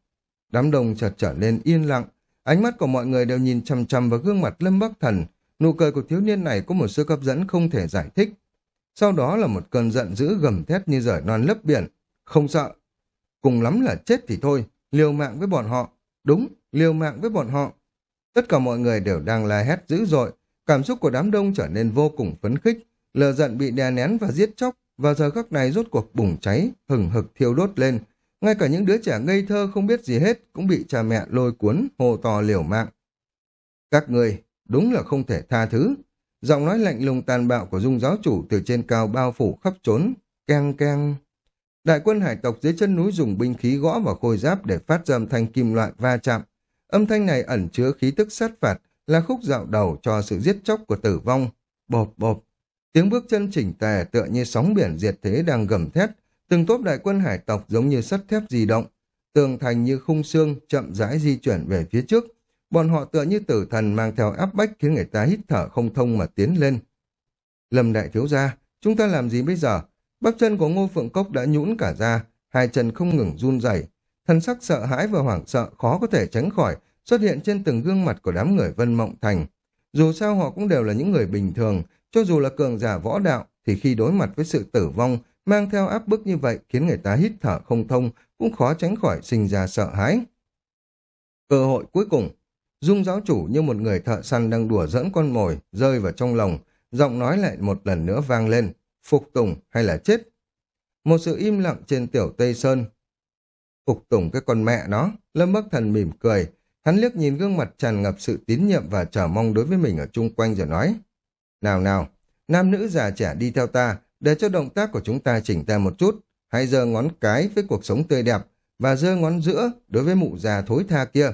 Đám đông chợt trở nên yên lặng, ánh mắt của mọi người đều nhìn chằm chằm vào gương mặt Lâm Bắc Thần, nụ cười của thiếu niên này có một sự hấp dẫn không thể giải thích. Sau đó là một cơn giận dữ gầm thét như rời non lấp biển, không sợ. Cùng lắm là chết thì thôi, liều mạng với bọn họ. Đúng, liều mạng với bọn họ. Tất cả mọi người đều đang la hét dữ dội, cảm xúc của đám đông trở nên vô cùng phấn khích, lờ giận bị đè nén và giết chóc, và giờ khắc này rốt cuộc bùng cháy, hừng hực thiêu đốt lên. Ngay cả những đứa trẻ ngây thơ không biết gì hết cũng bị cha mẹ lôi cuốn, hồ to liều mạng. Các người, đúng là không thể tha thứ. Giọng nói lạnh lùng tàn bạo của dung giáo chủ từ trên cao bao phủ khắp trốn, keng keng. Đại quân hải tộc dưới chân núi dùng binh khí gõ vào khôi giáp để phát ra âm thanh kim loại va chạm. Âm thanh này ẩn chứa khí tức sát phạt, là khúc dạo đầu cho sự giết chóc của tử vong. Bộp bộp, tiếng bước chân chỉnh tề tựa như sóng biển diệt thế đang gầm thét, từng tốp đại quân hải tộc giống như sắt thép di động, tường thành như khung xương chậm rãi di chuyển về phía trước. Bọn họ tựa như tử thần mang theo áp bách khiến người ta hít thở không thông mà tiến lên. Lâm đại thiếu gia, chúng ta làm gì bây giờ? Bắp chân của Ngô Phượng Cốc đã nhũn cả ra, hai chân không ngừng run rẩy, thân sắc sợ hãi và hoảng sợ khó có thể tránh khỏi xuất hiện trên từng gương mặt của đám người Vân Mộng Thành. Dù sao họ cũng đều là những người bình thường, cho dù là cường giả võ đạo, thì khi đối mặt với sự tử vong, mang theo áp bức như vậy khiến người ta hít thở không thông, cũng khó tránh khỏi sinh ra sợ hãi. Cơ hội cuối cùng, Dung giáo chủ như một người thợ săn đang đùa dẫn con mồi, rơi vào trong lòng, giọng nói lại một lần nữa vang lên, phục tùng hay là chết. Một sự im lặng trên tiểu Tây Sơn. Phục tùng cái con mẹ nó, Lâm Bắc Thần mỉm cười, hắn liếc nhìn gương mặt tràn ngập sự tín nhiệm và chờ mong đối với mình ở chung quanh rồi nói. Nào nào, nam nữ già trẻ đi theo ta, để cho động tác của chúng ta chỉnh tề một chút, hãy giơ ngón cái với cuộc sống tươi đẹp, và giơ ngón giữa đối với mụ già thối tha kia.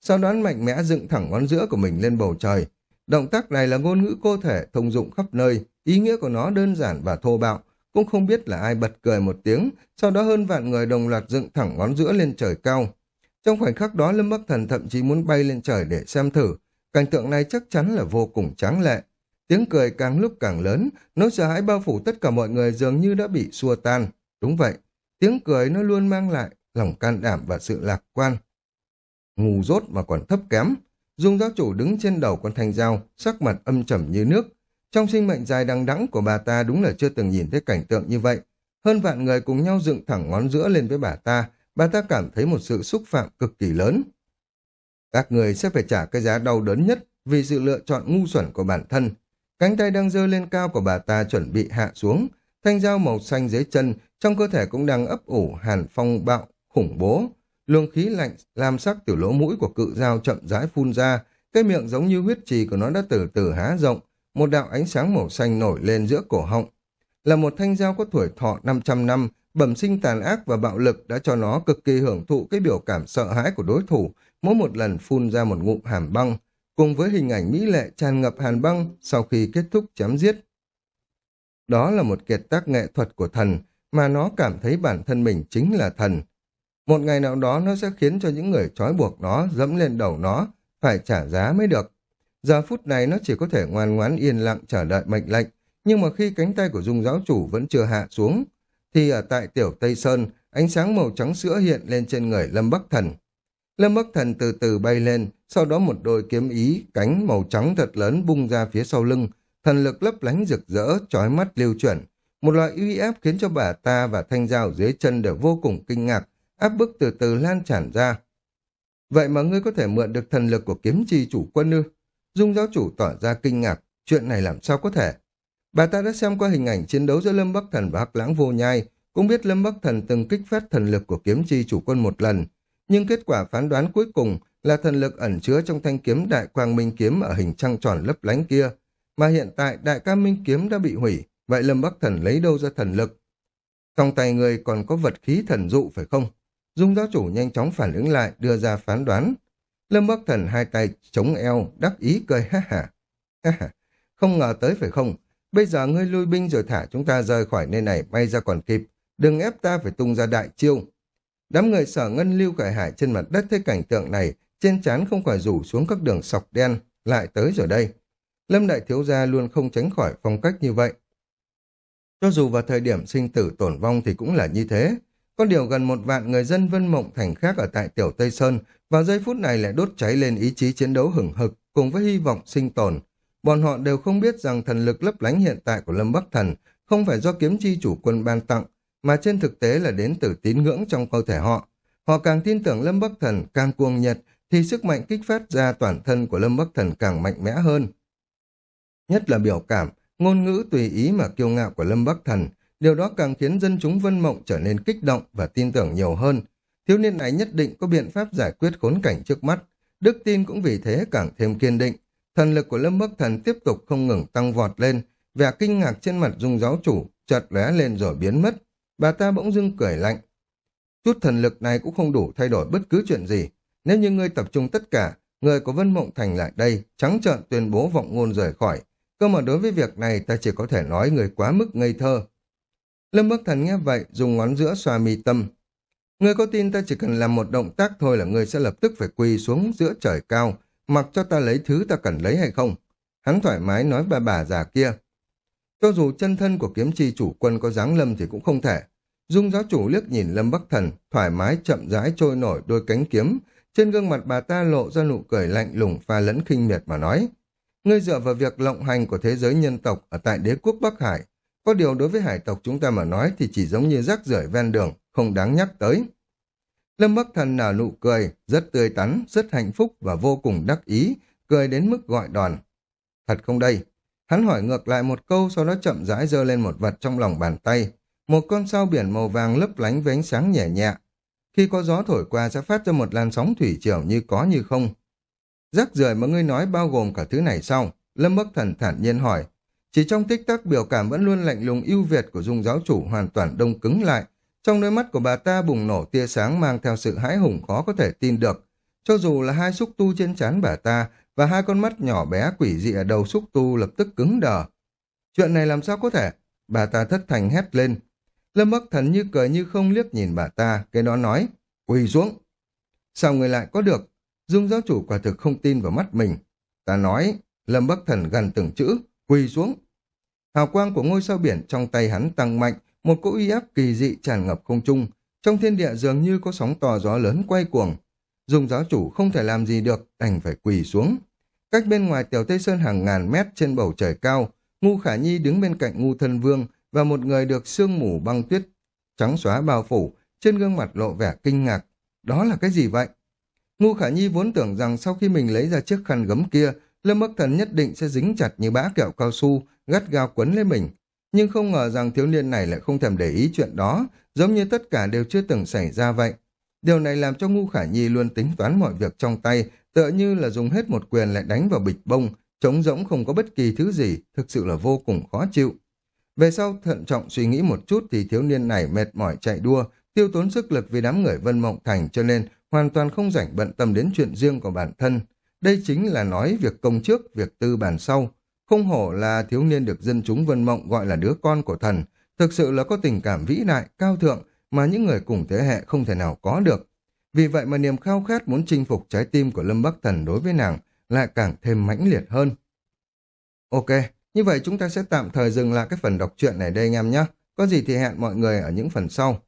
Sau đó mạnh mẽ dựng thẳng ngón giữa của mình lên bầu trời. Động tác này là ngôn ngữ cơ thể thông dụng khắp nơi, ý nghĩa của nó đơn giản và thô bạo, cũng không biết là ai bật cười một tiếng, sau đó hơn vạn người đồng loạt dựng thẳng ngón giữa lên trời cao. Trong khoảnh khắc đó Lâm Bắc Thần thậm chí muốn bay lên trời để xem thử, cảnh tượng này chắc chắn là vô cùng tráng lệ. Tiếng cười càng lúc càng lớn, nỗi sợ hãi bao phủ tất cả mọi người dường như đã bị xua tan. Đúng vậy, tiếng cười nó luôn mang lại lòng can đảm và sự lạc quan. Ngu dốt mà còn thấp kém. Dung giáo chủ đứng trên đầu con thanh dao, sắc mặt âm trầm như nước. Trong sinh mệnh dài đằng đẵng của bà ta đúng là chưa từng nhìn thấy cảnh tượng như vậy. Hơn vạn người cùng nhau dựng thẳng ngón giữa lên với bà ta, bà ta cảm thấy một sự xúc phạm cực kỳ lớn. Các người sẽ phải trả cái giá đau đớn nhất vì sự lựa chọn ngu xuẩn của bản thân. Cánh tay đang giơ lên cao của bà ta chuẩn bị hạ xuống, thanh dao màu xanh dưới chân, trong cơ thể cũng đang ấp ủ hàn phong bạo, khủng bố. Luồng khí lạnh làm sắc từ lỗ mũi của cự dao chậm rãi phun ra, cái miệng giống như huyết trì của nó đã từ từ há rộng, một đạo ánh sáng màu xanh nổi lên giữa cổ họng. Là một thanh dao có tuổi thọ 500 năm, bẩm sinh tàn ác và bạo lực đã cho nó cực kỳ hưởng thụ cái biểu cảm sợ hãi của đối thủ, mỗi một lần phun ra một ngụm hàm băng, cùng với hình ảnh mỹ lệ tràn ngập hàn băng sau khi kết thúc chém giết. Đó là một kiệt tác nghệ thuật của thần, mà nó cảm thấy bản thân mình chính là thần. Một ngày nào đó nó sẽ khiến cho những người trói buộc nó dẫm lên đầu nó, phải trả giá mới được. Giờ phút này nó chỉ có thể ngoan ngoãn yên lặng chờ đợi mệnh lệnh, nhưng mà khi cánh tay của dung giáo chủ vẫn chưa hạ xuống, thì ở tại tiểu Tây Sơn, ánh sáng màu trắng sữa hiện lên trên người Lâm Bắc Thần. Lâm Bắc Thần từ từ bay lên, sau đó một đôi kiếm ý, cánh màu trắng thật lớn bung ra phía sau lưng, thần lực lấp lánh rực rỡ, trói mắt lưu chuyển. Một loại uy áp khiến cho bà ta và thanh dao dưới chân đều vô cùng kinh ngạc, áp bức từ từ lan tràn ra. Vậy mà ngươi có thể mượn được thần lực của kiếm chi chủ quân ư? Dung giáo chủ tỏ ra kinh ngạc, chuyện này làm sao có thể? Bà ta đã xem qua hình ảnh chiến đấu giữa Lâm Bắc Thần và Hắc Lãng Vô Nhai, cũng biết Lâm Bắc Thần từng kích phát thần lực của kiếm chi chủ quân một lần, nhưng kết quả phán đoán cuối cùng là thần lực ẩn chứa trong thanh kiếm Đại Quang Minh Kiếm ở hình trăng tròn lấp lánh kia, mà hiện tại Đại Ca Minh Kiếm đã bị hủy, vậy Lâm Bắc Thần lấy đâu ra thần lực? Trong tay người còn có vật khí thần dụ phải không? Dung giáo chủ nhanh chóng phản ứng lại, đưa ra phán đoán. Lâm Bắc Thần hai tay chống eo, đắc ý cười ha ha. Ha ha, không ngờ tới phải không? Bây giờ ngươi lui binh rồi thả chúng ta rời khỏi nơi này bay ra còn kịp. Đừng ép ta phải tung ra đại chiêu. Đám người sở ngân lưu cải hải trên mặt đất thấy cảnh tượng này, trên trán không khỏi rủ xuống các đường sọc đen, lại tới rồi đây. Lâm Đại Thiếu Gia luôn không tránh khỏi phong cách như vậy. Cho dù vào thời điểm sinh tử tổn vong thì cũng là như thế. Có điều gần một vạn người dân Vân Mộng Thành khác ở tại Tiểu Tây Sơn vào giây phút này lại đốt cháy lên ý chí chiến đấu hừng hực cùng với hy vọng sinh tồn. Bọn họ đều không biết rằng thần lực lấp lánh hiện tại của Lâm Bắc Thần không phải do kiếm chi chủ quân ban tặng, mà trên thực tế là đến từ tín ngưỡng trong cơ thể họ. Họ càng tin tưởng Lâm Bắc Thần càng cuồng nhiệt thì sức mạnh kích phát ra toàn thân của Lâm Bắc Thần càng mạnh mẽ hơn. Nhất là biểu cảm, ngôn ngữ tùy ý mà kiêu ngạo của Lâm Bắc Thần Điều đó càng khiến dân chúng Vân Mộng trở nên kích động và tin tưởng nhiều hơn. Thiếu niên này nhất định có biện pháp giải quyết khốn cảnh trước mắt. Đức tin cũng vì thế càng thêm kiên định. Thần lực của Lâm Bắc Thần tiếp tục không ngừng tăng vọt lên. Vẻ kinh ngạc trên mặt dung giáo chủ chợt lóe lên rồi biến mất. Bà ta bỗng dưng cười lạnh. Chút thần lực này cũng không đủ thay đổi bất cứ chuyện gì. Nếu như ngươi tập trung tất cả, người của Vân Mộng Thành lại đây, trắng trợn tuyên bố vọng ngôn rời khỏi. Cơ mà đối với việc này ta chỉ có thể nói người quá mức ngây thơ. Lâm Bắc Thần nghe vậy, dùng ngón giữa xoa mi tâm. Người có tin ta chỉ cần làm một động tác thôi là người sẽ lập tức phải quỳ xuống giữa trời cao, mặc cho ta lấy thứ ta cần lấy hay không. Hắn thoải mái nói bà bà già kia. Cho dù chân thân của kiếm chi chủ quân có dáng lâm thì cũng không thể. Dung giáo chủ liếc nhìn Lâm Bắc Thần, thoải mái chậm rãi trôi nổi đôi cánh kiếm. Trên gương mặt bà ta lộ ra nụ cười lạnh lùng pha lẫn khinh miệt mà nói. Ngươi dựa vào việc lộng hành của thế giới nhân tộc ở tại đế quốc Bắc Hải. Có điều đối với hải tộc chúng ta mà nói thì chỉ giống như rác rưởi ven đường, không đáng nhắc tới. Lâm Bắc Thần nở nụ cười, rất tươi tắn, rất hạnh phúc và vô cùng đắc ý, cười đến mức gọi đòn. Thật không đây? Hắn hỏi ngược lại một câu sau đó chậm rãi giơ lên một vật trong lòng bàn tay. Một con sao biển màu vàng lấp lánh với ánh sáng nhẹ nhẹ. Khi có gió thổi qua sẽ phát ra một làn sóng thủy triều như có như không. Rác rưởi mà ngươi nói bao gồm cả thứ này sau. Lâm Bắc Thần thản nhiên hỏi. Chỉ trong tích tắc biểu cảm vẫn luôn lạnh lùng ưu việt của dung giáo chủ hoàn toàn đông cứng lại. Trong đôi mắt của bà ta bùng nổ tia sáng mang theo sự hãi hùng khó có thể tin được. Cho dù là hai xúc tu trên trán bà ta và hai con mắt nhỏ bé quỷ dị ở đầu xúc tu lập tức cứng đờ. Chuyện này làm sao có thể? Bà ta thất thành hét lên. Lâm Bắc Thần như cười như không liếc nhìn bà ta, cái đó nói, quỳ xuống. Sao người lại có được? Dung giáo chủ quả thực không tin vào mắt mình. Ta nói, Lâm Bắc Thần gần từng chữ, quỳ xuống. Hào quang của ngôi sao biển trong tay hắn tăng mạnh, một cỗ uy áp kỳ dị tràn ngập không trung. Trong thiên địa dường như có sóng to gió lớn quay cuồng. dùng giáo chủ không thể làm gì được, đành phải quỳ xuống. Cách bên ngoài tiểu Tây Sơn hàng ngàn mét trên bầu trời cao, Ngu Khả Nhi đứng bên cạnh Ngu Thân Vương và một người được sương mù băng tuyết trắng xóa bao phủ, trên gương mặt lộ vẻ kinh ngạc. Đó là cái gì vậy? Ngu Khả Nhi vốn tưởng rằng sau khi mình lấy ra chiếc khăn gấm kia, Lâm Bắc Thần nhất định sẽ dính chặt như bã kẹo cao su, gắt gao quấn lên mình. Nhưng không ngờ rằng thiếu niên này lại không thèm để ý chuyện đó, giống như tất cả đều chưa từng xảy ra vậy. Điều này làm cho Ngu Khả Nhi luôn tính toán mọi việc trong tay, tựa như là dùng hết một quyền lại đánh vào bịch bông, trống rỗng không có bất kỳ thứ gì, thực sự là vô cùng khó chịu. Về sau thận trọng suy nghĩ một chút thì thiếu niên này mệt mỏi chạy đua, tiêu tốn sức lực vì đám người Vân Mộng Thành cho nên hoàn toàn không rảnh bận tâm đến chuyện riêng của bản thân. Đây chính là nói việc công trước, việc tư bản sau. Không hổ là thiếu niên được dân chúng Vân Mộng gọi là đứa con của thần, thực sự là có tình cảm vĩ đại, cao thượng mà những người cùng thế hệ không thể nào có được. Vì vậy mà niềm khao khát muốn chinh phục trái tim của Lâm Bắc Thần đối với nàng lại càng thêm mãnh liệt hơn. Ok, như vậy chúng ta sẽ tạm thời dừng lại cái phần đọc truyện này đây anh em nhé. Có gì thì hẹn mọi người ở những phần sau.